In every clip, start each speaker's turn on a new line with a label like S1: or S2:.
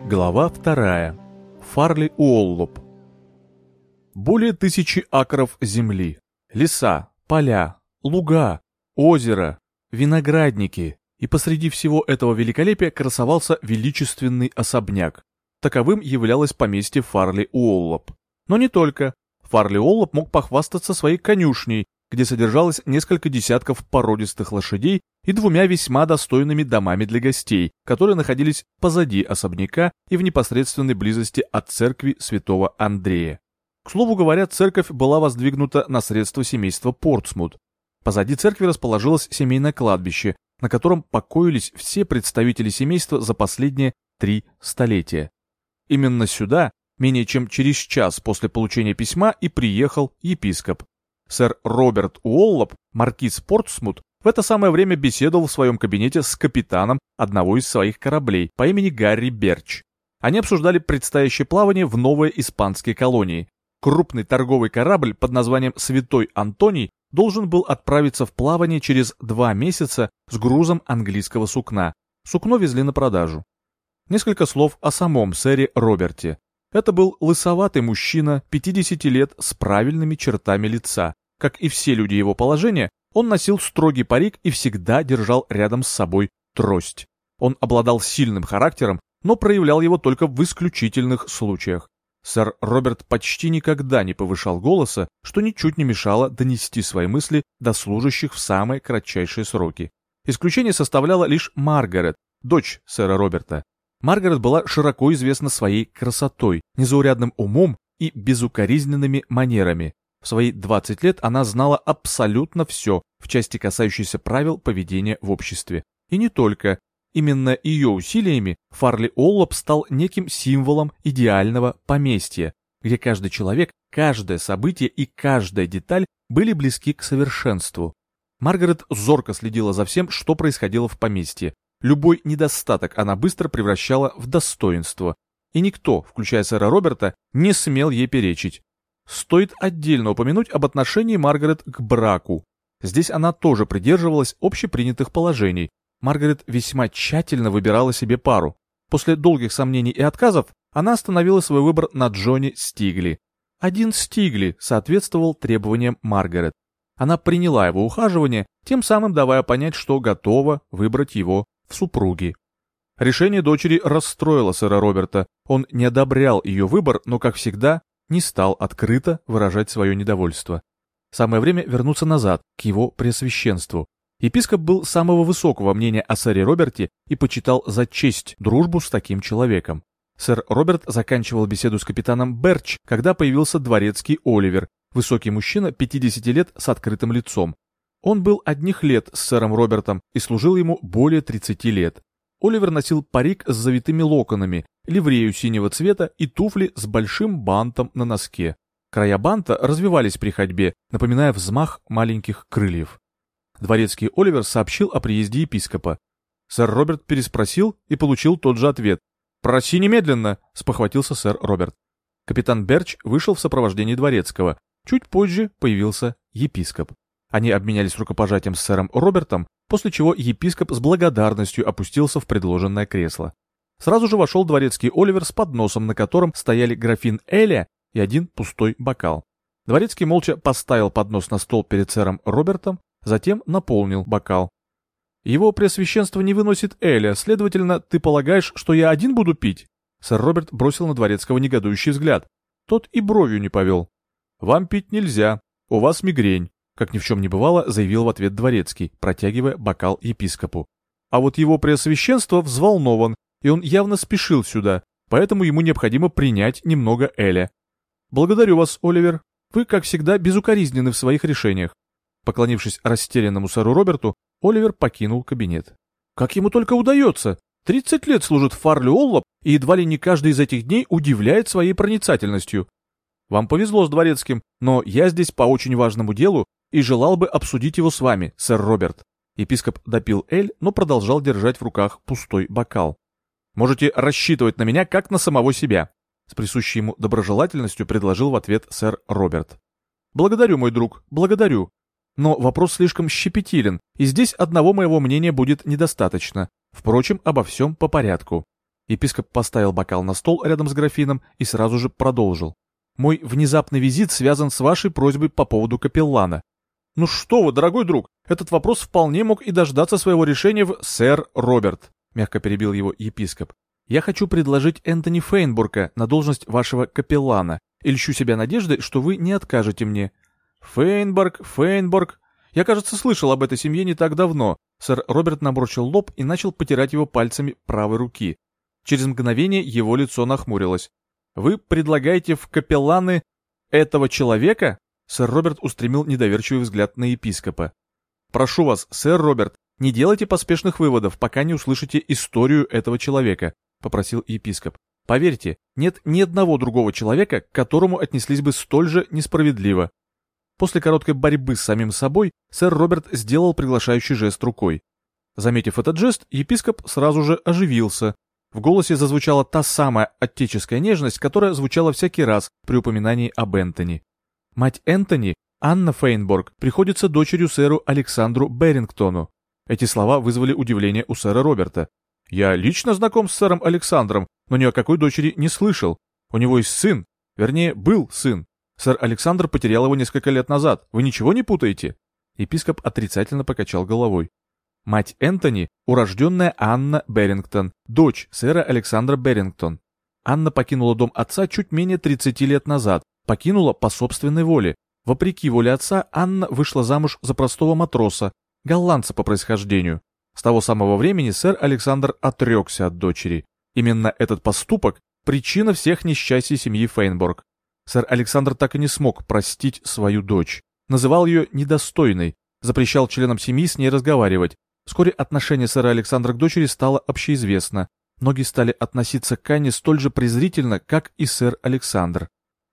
S1: Глава вторая. Фарли Уоллоп. Более тысячи акров земли. Леса, поля, луга, озеро, виноградники. И посреди всего этого великолепия красовался величественный особняк. Таковым являлось поместье Фарли Уоллоп. Но не только. Фарли Уоллоп мог похвастаться своей конюшней, где содержалось несколько десятков породистых лошадей и двумя весьма достойными домами для гостей, которые находились позади особняка и в непосредственной близости от церкви святого Андрея. К слову говоря, церковь была воздвигнута на средства семейства Портсмут. Позади церкви расположилось семейное кладбище, на котором покоились все представители семейства за последние три столетия. Именно сюда, менее чем через час после получения письма, и приехал епископ. Сэр Роберт Уоллоп, маркиз Портсмут, в это самое время беседовал в своем кабинете с капитаном одного из своих кораблей по имени Гарри Берч. Они обсуждали предстоящее плавание в новые испанские колонии. Крупный торговый корабль под названием «Святой Антоний» должен был отправиться в плавание через два месяца с грузом английского сукна. Сукно везли на продажу. Несколько слов о самом сэре Роберте. Это был лысоватый мужчина, 50 лет, с правильными чертами лица, как и все люди его положения, он носил строгий парик и всегда держал рядом с собой трость. Он обладал сильным характером, но проявлял его только в исключительных случаях. Сэр Роберт почти никогда не повышал голоса, что ничуть не мешало донести свои мысли до служащих в самые кратчайшие сроки. Исключение составляла лишь Маргарет, дочь сэра Роберта. Маргарет была широко известна своей красотой, незаурядным умом и безукоризненными манерами. В свои 20 лет она знала абсолютно все в части касающейся правил поведения в обществе. И не только. Именно ее усилиями Фарли Оллоп стал неким символом идеального поместья, где каждый человек, каждое событие и каждая деталь были близки к совершенству. Маргарет зорко следила за всем, что происходило в поместье. Любой недостаток она быстро превращала в достоинство. И никто, включая сэра Роберта, не смел ей перечить. Стоит отдельно упомянуть об отношении Маргарет к браку. Здесь она тоже придерживалась общепринятых положений. Маргарет весьма тщательно выбирала себе пару. После долгих сомнений и отказов она остановила свой выбор на Джонни Стигли. Один Стигли соответствовал требованиям Маргарет. Она приняла его ухаживание, тем самым давая понять, что готова выбрать его в супруги. Решение дочери расстроило сэра Роберта. Он не одобрял ее выбор, но, как всегда, не стал открыто выражать свое недовольство. Самое время вернуться назад, к его преосвященству. Епископ был самого высокого мнения о сэре Роберте и почитал за честь дружбу с таким человеком. Сэр Роберт заканчивал беседу с капитаном Берч, когда появился дворецкий Оливер, высокий мужчина 50 лет с открытым лицом. Он был одних лет с сэром Робертом и служил ему более 30 лет. Оливер носил парик с завитыми локонами, ливрею синего цвета и туфли с большим бантом на носке. Края банта развивались при ходьбе, напоминая взмах маленьких крыльев. Дворецкий Оливер сообщил о приезде епископа. Сэр Роберт переспросил и получил тот же ответ. «Проси немедленно!» — спохватился сэр Роберт. Капитан Берч вышел в сопровождении дворецкого. Чуть позже появился епископ. Они обменялись рукопожатием с сэром Робертом, после чего епископ с благодарностью опустился в предложенное кресло. Сразу же вошел дворецкий Оливер с подносом, на котором стояли графин Эля и один пустой бокал. Дворецкий молча поставил поднос на стол перед сэром Робертом, затем наполнил бокал. «Его преосвященство не выносит Эля, следовательно, ты полагаешь, что я один буду пить?» Сэр Роберт бросил на дворецкого негодующий взгляд. Тот и бровью не повел. «Вам пить нельзя, у вас мигрень. Как ни в чем не бывало, заявил в ответ дворецкий, протягивая бокал епископу. А вот его преосвященство взволнован, и он явно спешил сюда, поэтому ему необходимо принять немного Эля. Благодарю вас, Оливер. Вы, как всегда, безукоризнены в своих решениях. Поклонившись растерянному сэру Роберту, Оливер покинул кабинет. Как ему только удается! Тридцать лет служит Фарли Оллоп, и едва ли не каждый из этих дней удивляет своей проницательностью. Вам повезло с дворецким, но я здесь по очень важному делу и желал бы обсудить его с вами, сэр Роберт». Епископ допил эль, но продолжал держать в руках пустой бокал. «Можете рассчитывать на меня, как на самого себя», — с присущей ему доброжелательностью предложил в ответ сэр Роберт. «Благодарю, мой друг, благодарю. но вопрос слишком щепетилен, и здесь одного моего мнения будет недостаточно. Впрочем, обо всем по порядку. Епископ поставил бокал на стол рядом с графином и сразу же продолжил. Мой внезапный визит связан с вашей просьбой по поводу капеллана. Ну что вы, дорогой друг, этот вопрос вполне мог и дождаться своего решения в «Сэр Роберт», мягко перебил его епископ. Я хочу предложить Энтони Фейнбурга на должность вашего капеллана и льщу себя надеждой, что вы не откажете мне. Фейнбург, Фейнбург. Я, кажется, слышал об этой семье не так давно. Сэр Роберт набросил лоб и начал потирать его пальцами правой руки. Через мгновение его лицо нахмурилось. «Вы предлагаете в капелланы этого человека?» Сэр Роберт устремил недоверчивый взгляд на епископа. «Прошу вас, сэр Роберт, не делайте поспешных выводов, пока не услышите историю этого человека», — попросил епископ. «Поверьте, нет ни одного другого человека, к которому отнеслись бы столь же несправедливо». После короткой борьбы с самим собой, сэр Роберт сделал приглашающий жест рукой. Заметив этот жест, епископ сразу же оживился, в голосе зазвучала та самая отеческая нежность, которая звучала всякий раз при упоминании об Энтони. Мать Энтони, Анна Фейнборг, приходится дочерью сэру Александру Берингтону. Эти слова вызвали удивление у сэра Роберта. «Я лично знаком с сэром Александром, но ни о какой дочери не слышал. У него есть сын, вернее, был сын. Сэр Александр потерял его несколько лет назад. Вы ничего не путаете?» Епископ отрицательно покачал головой. Мать Энтони – урожденная Анна Берингтон, дочь сэра Александра Берингтон. Анна покинула дом отца чуть менее 30 лет назад, покинула по собственной воле. Вопреки воле отца, Анна вышла замуж за простого матроса, голландца по происхождению. С того самого времени сэр Александр отрекся от дочери. Именно этот поступок – причина всех несчастий семьи Фейнборг. Сэр Александр так и не смог простить свою дочь. Называл ее недостойной, запрещал членам семьи с ней разговаривать, Вскоре отношение сэра Александра к дочери стало общеизвестно. Многие стали относиться к Анне столь же презрительно, как и сэр Александр.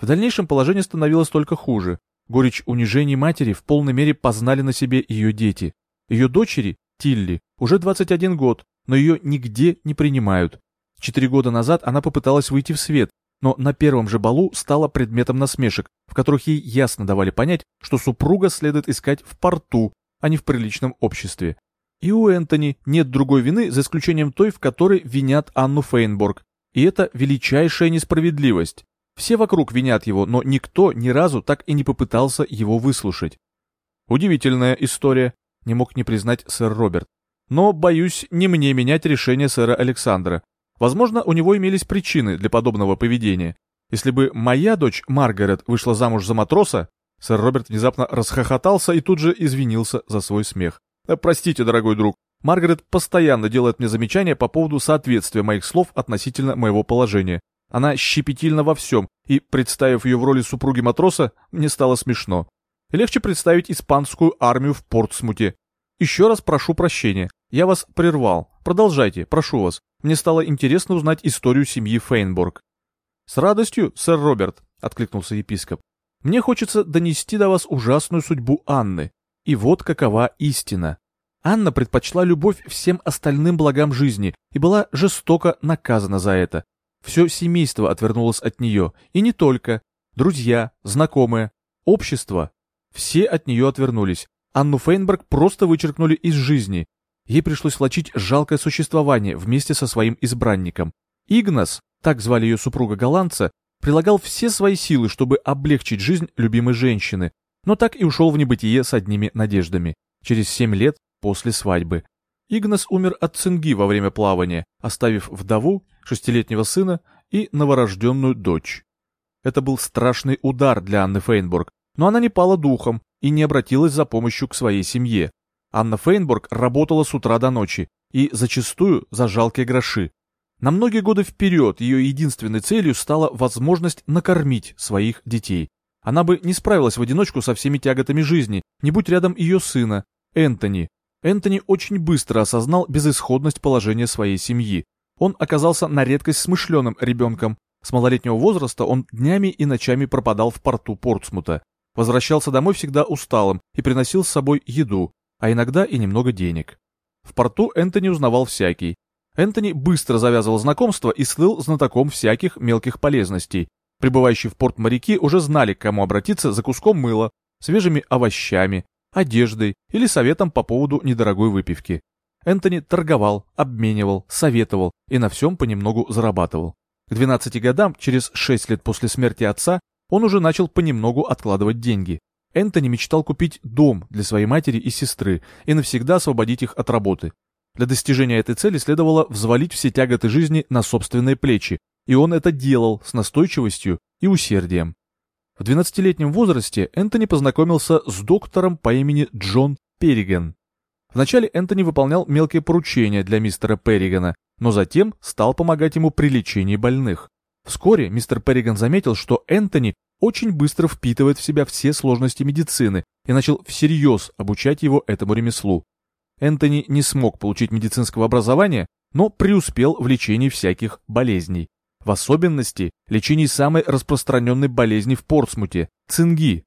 S1: В дальнейшем положение становилось только хуже. Горечь унижений матери в полной мере познали на себе ее дети. Ее дочери, Тилли, уже 21 год, но ее нигде не принимают. Четыре года назад она попыталась выйти в свет, но на первом же балу стала предметом насмешек, в которых ей ясно давали понять, что супруга следует искать в порту, а не в приличном обществе. И у Энтони нет другой вины, за исключением той, в которой винят Анну Фейнборг. И это величайшая несправедливость. Все вокруг винят его, но никто ни разу так и не попытался его выслушать. Удивительная история, не мог не признать сэр Роберт. Но, боюсь, не мне менять решение сэра Александра. Возможно, у него имелись причины для подобного поведения. Если бы моя дочь Маргарет вышла замуж за матроса, сэр Роберт внезапно расхохотался и тут же извинился за свой смех. Э, простите, дорогой друг, Маргарет постоянно делает мне замечания по поводу соответствия моих слов относительно моего положения. Она щепетильна во всем, и, представив ее в роли супруги матроса, мне стало смешно. Легче представить испанскую армию в Портсмуте. Еще раз прошу прощения. Я вас прервал. Продолжайте, прошу вас. Мне стало интересно узнать историю семьи Фейнборг. С радостью, сэр Роберт, откликнулся епископ. Мне хочется донести до вас ужасную судьбу Анны. И вот какова истина. Анна предпочла любовь всем остальным благам жизни и была жестоко наказана за это. Все семейство отвернулось от нее, и не только. Друзья, знакомые, общество. Все от нее отвернулись. Анну Фейнберг просто вычеркнули из жизни. Ей пришлось влачить жалкое существование вместе со своим избранником. Игнас, так звали ее супруга-голландца, прилагал все свои силы, чтобы облегчить жизнь любимой женщины, но так и ушел в небытие с одними надеждами. Через семь лет после свадьбы. Игнас умер от цинги во время плавания, оставив вдову, шестилетнего сына и новорожденную дочь. Это был страшный удар для Анны Фейнбург, но она не пала духом и не обратилась за помощью к своей семье. Анна Фейнбург работала с утра до ночи и зачастую за жалкие гроши. На многие годы вперед ее единственной целью стала возможность накормить своих детей. Она бы не справилась в одиночку со всеми тяготами жизни, не будь рядом ее сына, Энтони. Энтони очень быстро осознал безысходность положения своей семьи. Он оказался на редкость смышленым ребенком. С малолетнего возраста он днями и ночами пропадал в порту Портсмута. Возвращался домой всегда усталым и приносил с собой еду, а иногда и немного денег. В порту Энтони узнавал всякий. Энтони быстро завязывал знакомства и слыл знатоком всяких мелких полезностей, Прибывающие в порт моряки уже знали, к кому обратиться за куском мыла, свежими овощами, одеждой или советом по поводу недорогой выпивки. Энтони торговал, обменивал, советовал и на всем понемногу зарабатывал. К 12 годам, через 6 лет после смерти отца, он уже начал понемногу откладывать деньги. Энтони мечтал купить дом для своей матери и сестры и навсегда освободить их от работы. Для достижения этой цели следовало взвалить все тяготы жизни на собственные плечи, и он это делал с настойчивостью и усердием. В 12-летнем возрасте Энтони познакомился с доктором по имени Джон Перриган. Вначале Энтони выполнял мелкие поручения для мистера Перригана, но затем стал помогать ему при лечении больных. Вскоре мистер Перриган заметил, что Энтони очень быстро впитывает в себя все сложности медицины и начал всерьез обучать его этому ремеслу. Энтони не смог получить медицинского образования, но преуспел в лечении всяких болезней. В особенности лечении самой распространенной болезни в Портсмуте – цинги.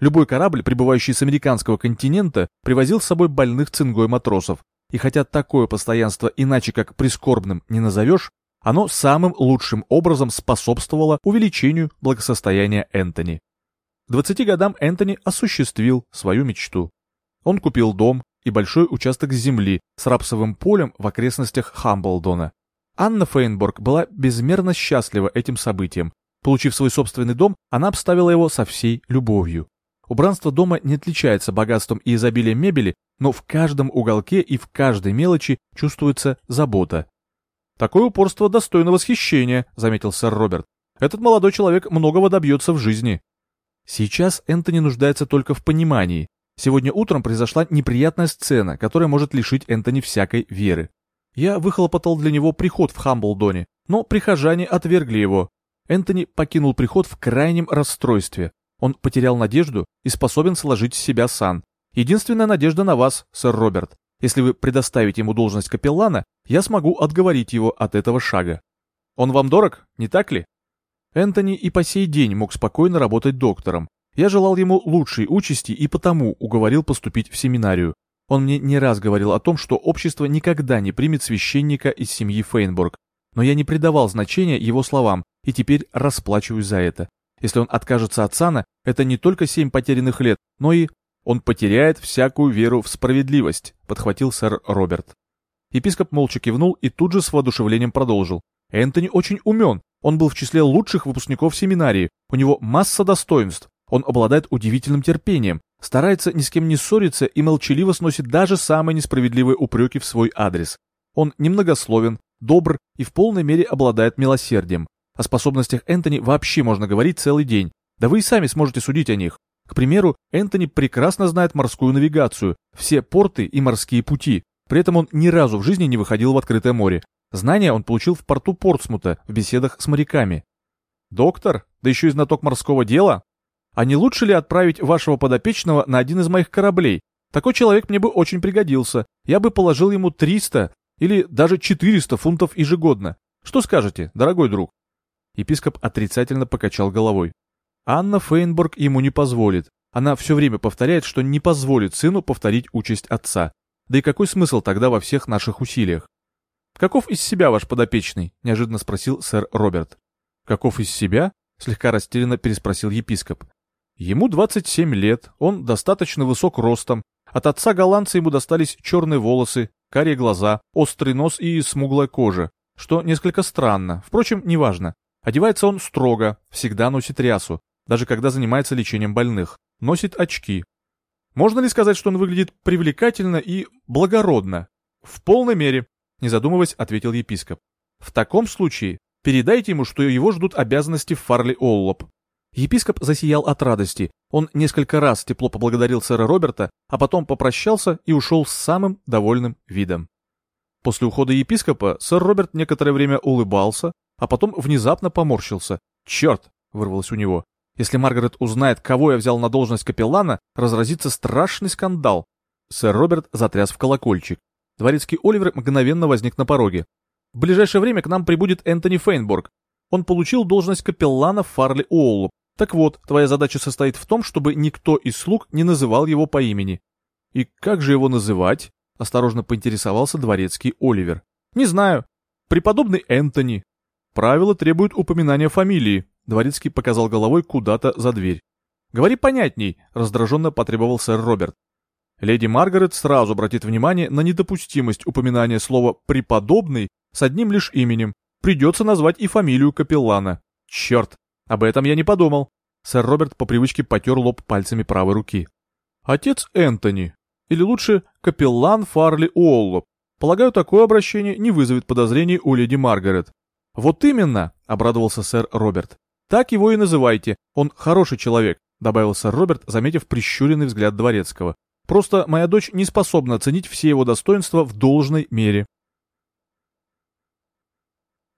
S1: Любой корабль, прибывающий с американского континента, привозил с собой больных цингой матросов, и хотя такое постоянство иначе как прискорбным не назовешь, оно самым лучшим образом способствовало увеличению благосостояния Энтони. К 20 годам Энтони осуществил свою мечту. Он купил дом и большой участок земли с рапсовым полем в окрестностях Хамблдона. Анна Фейнборг была безмерно счастлива этим событием. Получив свой собственный дом, она обставила его со всей любовью. Убранство дома не отличается богатством и изобилием мебели, но в каждом уголке и в каждой мелочи чувствуется забота. «Такое упорство достойно восхищения», — заметил сэр Роберт. «Этот молодой человек многого добьется в жизни». Сейчас Энтони нуждается только в понимании. Сегодня утром произошла неприятная сцена, которая может лишить Энтони всякой веры. Я выхлопотал для него приход в Хамблдоне, но прихожане отвергли его. Энтони покинул приход в крайнем расстройстве. Он потерял надежду и способен сложить с себя сан. Единственная надежда на вас, сэр Роберт. Если вы предоставите ему должность капеллана, я смогу отговорить его от этого шага. Он вам дорог, не так ли? Энтони и по сей день мог спокойно работать доктором. Я желал ему лучшей участи и потому уговорил поступить в семинарию. Он мне не раз говорил о том, что общество никогда не примет священника из семьи Фейнбург, но я не придавал значения его словам и теперь расплачиваюсь за это. Если он откажется от сана, это не только семь потерянных лет, но и... Он потеряет всякую веру в справедливость, подхватил сэр Роберт. Епископ молча кивнул и тут же с воодушевлением продолжил. Энтони очень умен, он был в числе лучших выпускников семинарии, у него масса достоинств, он обладает удивительным терпением, старается ни с кем не ссориться и молчаливо сносит даже самые несправедливые упреки в свой адрес. Он немногословен, добр и в полной мере обладает милосердием. О способностях Энтони вообще можно говорить целый день. Да вы и сами сможете судить о них. К примеру, Энтони прекрасно знает морскую навигацию, все порты и морские пути. При этом он ни разу в жизни не выходил в открытое море. Знания он получил в порту Портсмута в беседах с моряками. «Доктор? Да еще и знаток морского дела?» А не лучше ли отправить вашего подопечного на один из моих кораблей? Такой человек мне бы очень пригодился. Я бы положил ему 300 или даже 400 фунтов ежегодно. Что скажете, дорогой друг?» Епископ отрицательно покачал головой. Анна Фейнборг ему не позволит. Она все время повторяет, что не позволит сыну повторить участь отца. Да и какой смысл тогда во всех наших усилиях? «Каков из себя ваш подопечный?» – неожиданно спросил сэр Роберт. «Каков из себя?» – слегка растерянно переспросил епископ. Ему 27 лет, он достаточно высок ростом. От отца голландца ему достались черные волосы, карие глаза, острый нос и смуглая кожа, что несколько странно, впрочем, неважно. Одевается он строго, всегда носит рясу, даже когда занимается лечением больных, носит очки. Можно ли сказать, что он выглядит привлекательно и благородно? В полной мере, не задумываясь, ответил епископ. В таком случае передайте ему, что его ждут обязанности в Фарли Оллоп. Епископ засиял от радости. Он несколько раз тепло поблагодарил сэра Роберта, а потом попрощался и ушел с самым довольным видом. После ухода епископа сэр Роберт некоторое время улыбался, а потом внезапно поморщился. «Черт!» — вырвалось у него. «Если Маргарет узнает, кого я взял на должность капеллана, разразится страшный скандал». Сэр Роберт затряс в колокольчик. Дворецкий Оливер мгновенно возник на пороге. «В ближайшее время к нам прибудет Энтони Фейнборг. Он получил должность капеллана в Фарли Уоллу, так вот, твоя задача состоит в том, чтобы никто из слуг не называл его по имени. И как же его называть? Осторожно поинтересовался дворецкий Оливер. Не знаю. Преподобный Энтони. Правила требуют упоминания фамилии. Дворецкий показал головой куда-то за дверь. Говори понятней, раздраженно потребовал сэр Роберт. Леди Маргарет сразу обратит внимание на недопустимость упоминания слова «преподобный» с одним лишь именем. Придется назвать и фамилию капеллана. Черт, об этом я не подумал. Сэр Роберт по привычке потер лоб пальцами правой руки. Отец Энтони, или лучше капеллан Фарли Уоллоп. Полагаю, такое обращение не вызовет подозрений у леди Маргарет. Вот именно, обрадовался сэр Роберт. Так его и называйте, он хороший человек, добавил сэр Роберт, заметив прищуренный взгляд дворецкого. Просто моя дочь не способна оценить все его достоинства в должной мере.